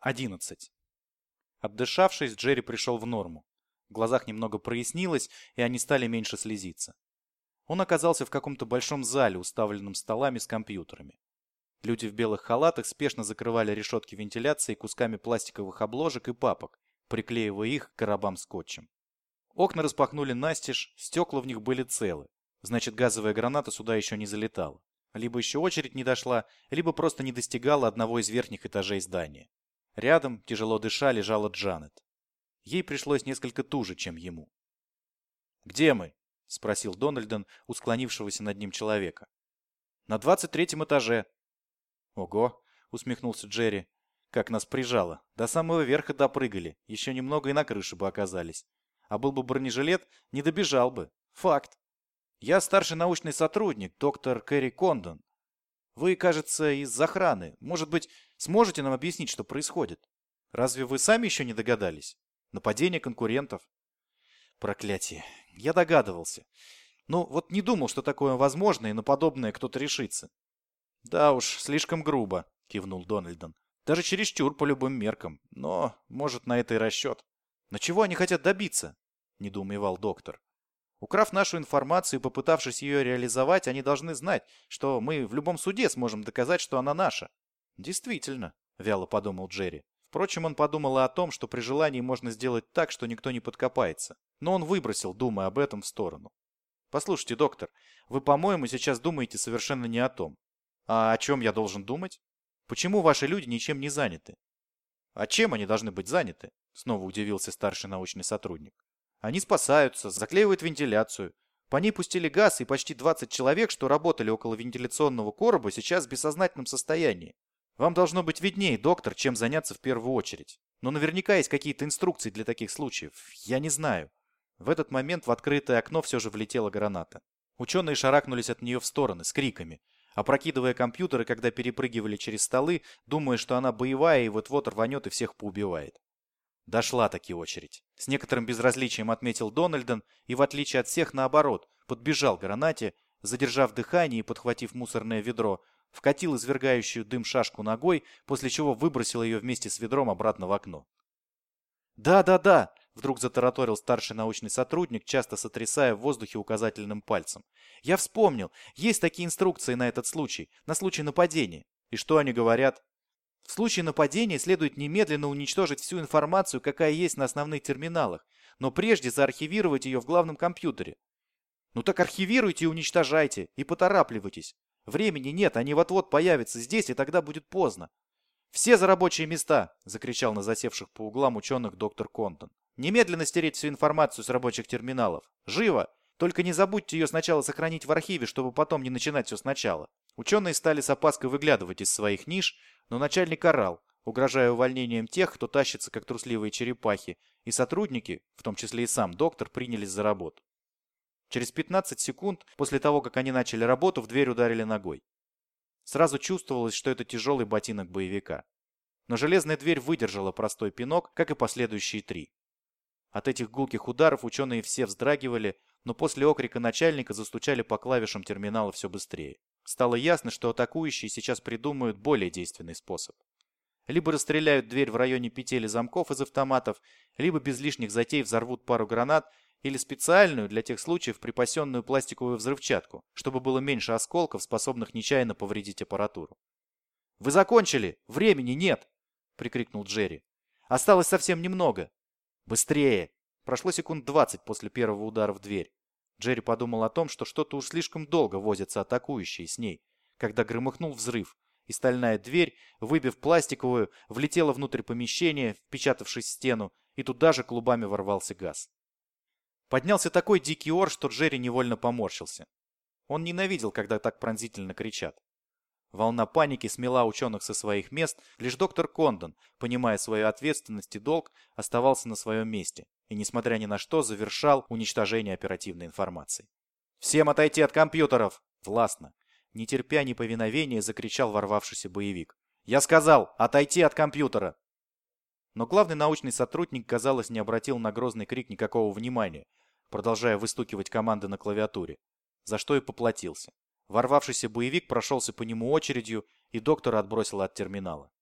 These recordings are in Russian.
11. Отдышавшись, Джерри пришел в норму. В глазах немного прояснилось, и они стали меньше слезиться. Он оказался в каком-то большом зале, уставленном столами с компьютерами. Люди в белых халатах спешно закрывали решетки вентиляции кусками пластиковых обложек и папок, приклеивая их к коробам скотчем. Окна распахнули настежь, стекла в них были целы. Значит, газовая граната сюда еще не залетала. Либо еще очередь не дошла, либо просто не достигала одного из верхних этажей здания. Рядом, тяжело дыша, лежала Джанет. Ей пришлось несколько туже, чем ему. «Где мы?» — спросил Дональден у склонившегося над ним человека. «На двадцать третьем этаже». «Ого!» — усмехнулся Джерри. «Как нас прижало. До самого верха допрыгали. Еще немного и на крыше бы оказались. А был бы бронежилет, не добежал бы. Факт. Я старший научный сотрудник, доктор Кэрри Кондон. Вы, кажется, из охраны. Может быть, сможете нам объяснить, что происходит? Разве вы сами еще не догадались? Нападение конкурентов? Проклятие. Я догадывался. Ну, вот не думал, что такое возможно, и на подобное кто-то решится. Да уж, слишком грубо, кивнул Дональдон. Даже чересчур по любым меркам. Но, может, на это и расчет. Но чего они хотят добиться? Недоумевал доктор. Украв нашу информацию и попытавшись ее реализовать, они должны знать, что мы в любом суде сможем доказать, что она наша. Действительно, вяло подумал Джерри. Впрочем, он подумал и о том, что при желании можно сделать так, что никто не подкопается. Но он выбросил, думая об этом, в сторону. Послушайте, доктор, вы, по-моему, сейчас думаете совершенно не о том. А о чем я должен думать? Почему ваши люди ничем не заняты? А чем они должны быть заняты? Снова удивился старший научный сотрудник. Они спасаются, заклеивают вентиляцию. По ней пустили газ, и почти 20 человек, что работали около вентиляционного короба, сейчас в бессознательном состоянии. Вам должно быть виднее, доктор, чем заняться в первую очередь. Но наверняка есть какие-то инструкции для таких случаев. Я не знаю. В этот момент в открытое окно все же влетела граната. Ученые шарахнулись от нее в стороны, с криками. Опрокидывая компьютеры, когда перепрыгивали через столы, думая, что она боевая и вот-вот рванет и всех поубивает. Дошла таки очередь. С некоторым безразличием отметил Дональден и, в отличие от всех, наоборот, подбежал к гранате, задержав дыхание и подхватив мусорное ведро, вкатил извергающую дым шашку ногой, после чего выбросил ее вместе с ведром обратно в окно. «Да-да-да!» — вдруг затараторил старший научный сотрудник, часто сотрясая в воздухе указательным пальцем. «Я вспомнил. Есть такие инструкции на этот случай, на случай нападения. И что они говорят?» В случае нападения следует немедленно уничтожить всю информацию, какая есть на основных терминалах, но прежде заархивировать ее в главном компьютере. Ну так архивируйте и уничтожайте, и поторапливайтесь. Времени нет, они вот-вот появятся здесь, и тогда будет поздно. «Все за рабочие места!» – закричал на засевших по углам ученых доктор Контон. «Немедленно стереть всю информацию с рабочих терминалов. Живо! Только не забудьте ее сначала сохранить в архиве, чтобы потом не начинать все сначала». Ученые стали с опаской выглядывать из своих ниш, но начальник орал, угрожая увольнением тех, кто тащится, как трусливые черепахи, и сотрудники, в том числе и сам доктор, принялись за работу. Через 15 секунд после того, как они начали работу, в дверь ударили ногой. Сразу чувствовалось, что это тяжелый ботинок боевика. Но железная дверь выдержала простой пинок, как и последующие три. От этих гулких ударов ученые все вздрагивали, но после окрика начальника застучали по клавишам терминала все быстрее. Стало ясно, что атакующие сейчас придумают более действенный способ. Либо расстреляют дверь в районе петель замков из автоматов, либо без лишних затей взорвут пару гранат или специальную для тех случаев припасенную пластиковую взрывчатку, чтобы было меньше осколков, способных нечаянно повредить аппаратуру. «Вы закончили! Времени нет!» — прикрикнул Джерри. «Осталось совсем немного!» «Быстрее!» Прошло секунд двадцать после первого удара в дверь. Джерри подумал о том, что что-то уж слишком долго возятся атакующие с ней, когда громыхнул взрыв, и стальная дверь, выбив пластиковую, влетела внутрь помещения, впечатавшись в стену, и туда же клубами ворвался газ. Поднялся такой дикий ор, что Джерри невольно поморщился. Он ненавидел, когда так пронзительно кричат. Волна паники смела ученых со своих мест, лишь доктор Кондон, понимая свою ответственность и долг, оставался на своем месте и, несмотря ни на что, завершал уничтожение оперативной информации. «Всем отойти от компьютеров!» Властно, не терпя неповиновения, закричал ворвавшийся боевик. «Я сказал, отойти от компьютера!» Но главный научный сотрудник, казалось, не обратил на грозный крик никакого внимания, продолжая выстукивать команды на клавиатуре, за что и поплатился. Ворвавшийся боевик прошелся по нему очередью, и доктора отбросило от терминала.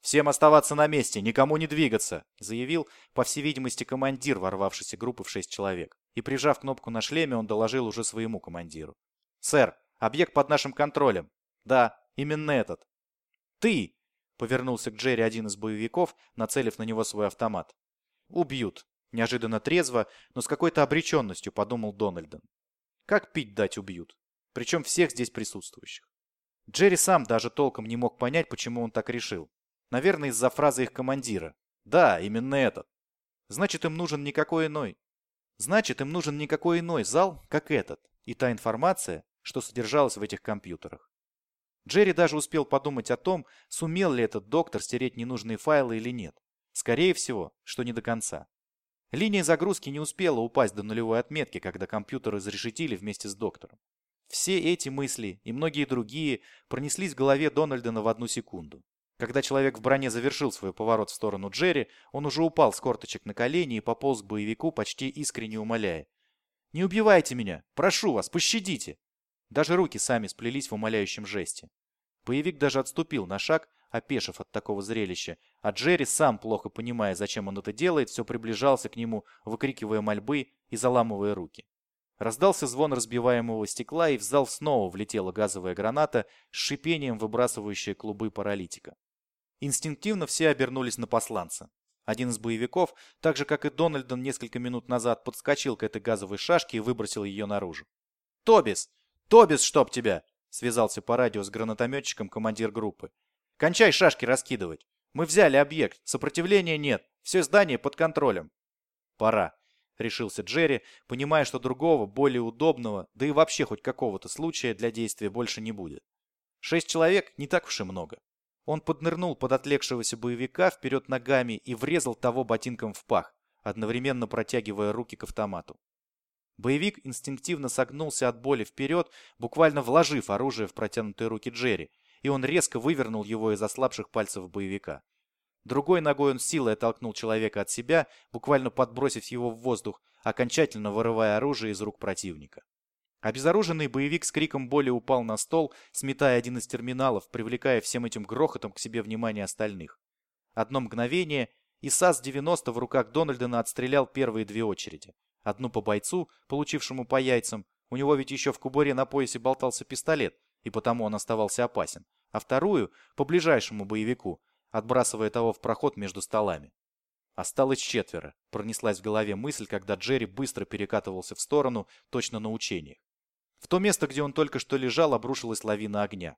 «Всем оставаться на месте, никому не двигаться!» заявил, по всей видимости, командир ворвавшейся группы в шесть человек. И прижав кнопку на шлеме, он доложил уже своему командиру. «Сэр, объект под нашим контролем». «Да, именно этот». «Ты!» — повернулся к Джерри один из боевиков, нацелив на него свой автомат. «Убьют», — неожиданно трезво, но с какой-то обреченностью подумал Дональден. «Как пить дать убьют? Причем всех здесь присутствующих». Джерри сам даже толком не мог понять, почему он так решил. Наверное, из-за фразы их командира. Да, именно этот. Значит, им нужен никакой иной. Значит, им нужен никакой иной зал, как этот, и та информация, что содержалась в этих компьютерах. Джерри даже успел подумать о том, сумел ли этот доктор стереть ненужные файлы или нет. Скорее всего, что не до конца. Линия загрузки не успела упасть до нулевой отметки, когда компьютер изрешетили вместе с доктором. Все эти мысли и многие другие пронеслись в голове Дональдена в одну секунду. Когда человек в броне завершил свой поворот в сторону Джерри, он уже упал с корточек на колени и пополз к боевику, почти искренне умоляя. «Не убивайте меня! Прошу вас, пощадите!» Даже руки сами сплелись в умоляющем жесте. Боевик даже отступил на шаг, опешив от такого зрелища, а Джерри, сам плохо понимая, зачем он это делает, все приближался к нему, выкрикивая мольбы и заламывая руки. Раздался звон разбиваемого стекла, и в зал снова влетела газовая граната с шипением, выбрасывающая клубы паралитика. Инстинктивно все обернулись на посланца. Один из боевиков, так же как и Дональдон несколько минут назад, подскочил к этой газовой шашке и выбросил ее наружу. «Тобис! Тобис, чтоб тебя!» связался по радио с гранатометчиком командир группы. «Кончай шашки раскидывать! Мы взяли объект, сопротивления нет, все здание под контролем». «Пора», решился Джерри, понимая, что другого, более удобного, да и вообще хоть какого-то случая для действия больше не будет. Шесть человек не так уж и много. Он поднырнул под отлегшегося боевика вперед ногами и врезал того ботинком в пах, одновременно протягивая руки к автомату. Боевик инстинктивно согнулся от боли вперед, буквально вложив оружие в протянутые руки Джерри, и он резко вывернул его из ослабших пальцев боевика. Другой ногой он силой оттолкнул человека от себя, буквально подбросив его в воздух, окончательно вырывая оружие из рук противника. Обезоруженный боевик с криком боли упал на стол, сметая один из терминалов, привлекая всем этим грохотом к себе внимание остальных. Одно мгновение, и САС-90 в руках Дональдена отстрелял первые две очереди. Одну по бойцу, получившему по яйцам, у него ведь еще в кубуре на поясе болтался пистолет, и потому он оставался опасен, а вторую — по ближайшему боевику, отбрасывая того в проход между столами. Осталось четверо, пронеслась в голове мысль, когда Джерри быстро перекатывался в сторону, точно на учениях. В то место, где он только что лежал, обрушилась лавина огня.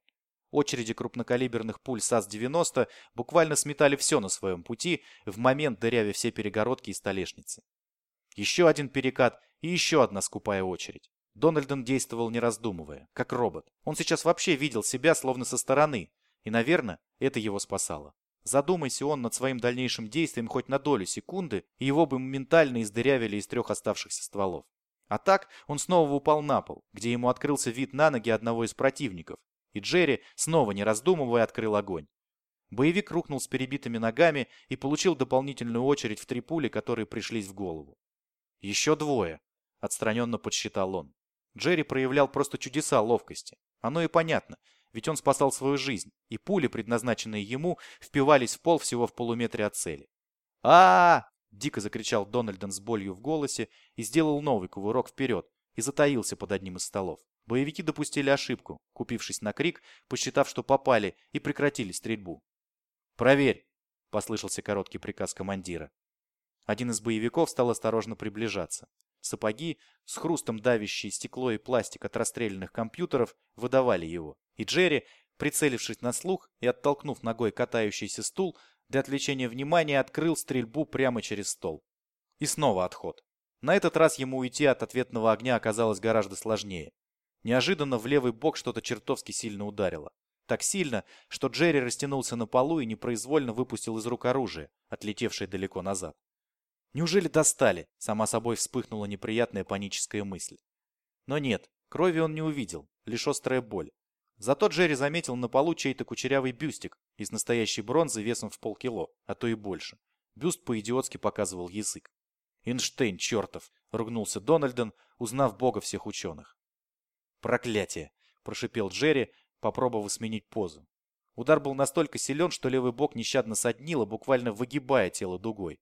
Очереди крупнокалиберных пуль САС-90 буквально сметали все на своем пути, в момент дырявя все перегородки и столешницы. Еще один перекат и еще одна скупая очередь. Дональден действовал не раздумывая, как робот. Он сейчас вообще видел себя словно со стороны, и, наверное, это его спасало. Задумайся он над своим дальнейшим действием хоть на долю секунды, и его бы моментально издырявили из трех оставшихся стволов. А так он снова упал на пол, где ему открылся вид на ноги одного из противников, и Джерри, снова не раздумывая, открыл огонь. Боевик рухнул с перебитыми ногами и получил дополнительную очередь в три пули, которые пришлись в голову. «Еще двое», — отстраненно подсчитал он. Джерри проявлял просто чудеса ловкости. Оно и понятно, ведь он спасал свою жизнь, и пули, предназначенные ему, впивались в пол всего в полуметре от цели. а, -а, -а дико закричал Дональден с болью в голосе и сделал новый кувырок вперед и затаился под одним из столов. Боевики допустили ошибку, купившись на крик, посчитав, что попали, и прекратили стрельбу. «Проверь!» — послышался короткий приказ командира. Один из боевиков стал осторожно приближаться. Сапоги, с хрустом давящие стекло и пластик от расстрелянных компьютеров, выдавали его. И Джерри, прицелившись на слух и оттолкнув ногой катающийся стул, для отвлечения внимания открыл стрельбу прямо через стол. И снова отход. На этот раз ему уйти от ответного огня оказалось гораздо сложнее. Неожиданно в левый бок что-то чертовски сильно ударило. Так сильно, что Джерри растянулся на полу и непроизвольно выпустил из рук оружие, отлетевшее далеко назад. Неужели достали? Сама собой вспыхнула неприятная паническая мысль. Но нет, крови он не увидел, лишь острая боль. Зато Джерри заметил на полу чей-то кучерявый бюстик из настоящей бронзы весом в полкило, а то и больше. Бюст по-идиотски показывал язык. «Эйнштейн, чертов!» — ругнулся Дональден, узнав бога всех ученых. «Проклятие!» — прошипел Джерри, попробовав сменить позу. Удар был настолько силен, что левый бок нещадно соднило, буквально выгибая тело дугой.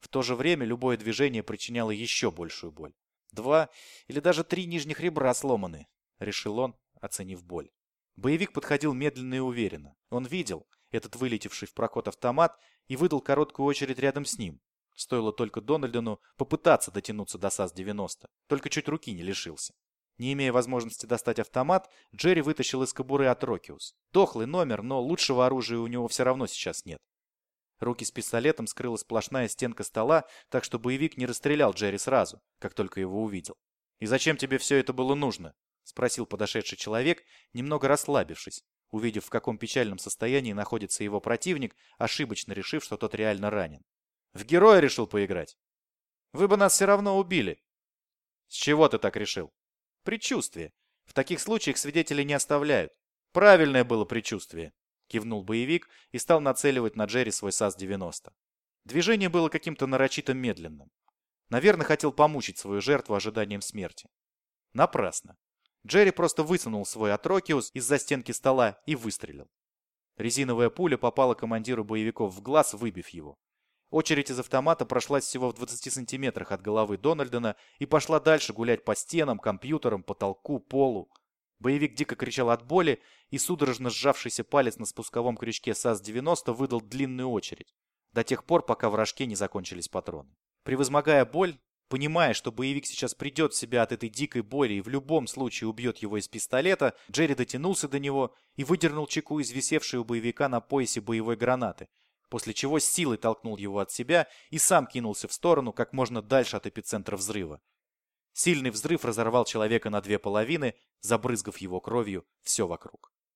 В то же время любое движение причиняло еще большую боль. Два или даже три нижних ребра сломаны, решил он, оценив боль. Боевик подходил медленно и уверенно. Он видел этот вылетевший в прокот автомат и выдал короткую очередь рядом с ним. Стоило только Дональдону попытаться дотянуться до САС-90, только чуть руки не лишился. Не имея возможности достать автомат, Джерри вытащил из кобуры Атрокиус. Дохлый номер, но лучшего оружия у него все равно сейчас нет. Руки с пистолетом скрыла сплошная стенка стола, так что боевик не расстрелял Джерри сразу, как только его увидел. «И зачем тебе все это было нужно?» — спросил подошедший человек, немного расслабившись, увидев, в каком печальном состоянии находится его противник, ошибочно решив, что тот реально ранен. «В героя решил поиграть?» «Вы бы нас все равно убили». «С чего ты так решил?» Предчувствие. В таких случаях свидетели не оставляют. Правильное было предчувствие. Кивнул боевик и стал нацеливать на Джерри свой САС-90. Движение было каким-то нарочито медленным. Наверное, хотел помучить свою жертву ожиданием смерти. Напрасно. Джерри просто высунул свой Атрокиус из-за стенки стола и выстрелил. Резиновая пуля попала командиру боевиков в глаз, выбив его. Очередь из автомата прошлась всего в 20 сантиметрах от головы Дональдона и пошла дальше гулять по стенам, компьютерам, потолку, полу. Боевик дико кричал от боли, и судорожно сжавшийся палец на спусковом крючке САС-90 выдал длинную очередь, до тех пор, пока в рожке не закончились патроны. Превозмогая боль, понимая, что боевик сейчас придет в себя от этой дикой боли и в любом случае убьет его из пистолета, Джерри дотянулся до него и выдернул чеку из висевшей у боевика на поясе боевой гранаты, после чего с силой толкнул его от себя и сам кинулся в сторону как можно дальше от эпицентра взрыва. Сильный взрыв разорвал человека на две половины, забрызгав его кровью все вокруг.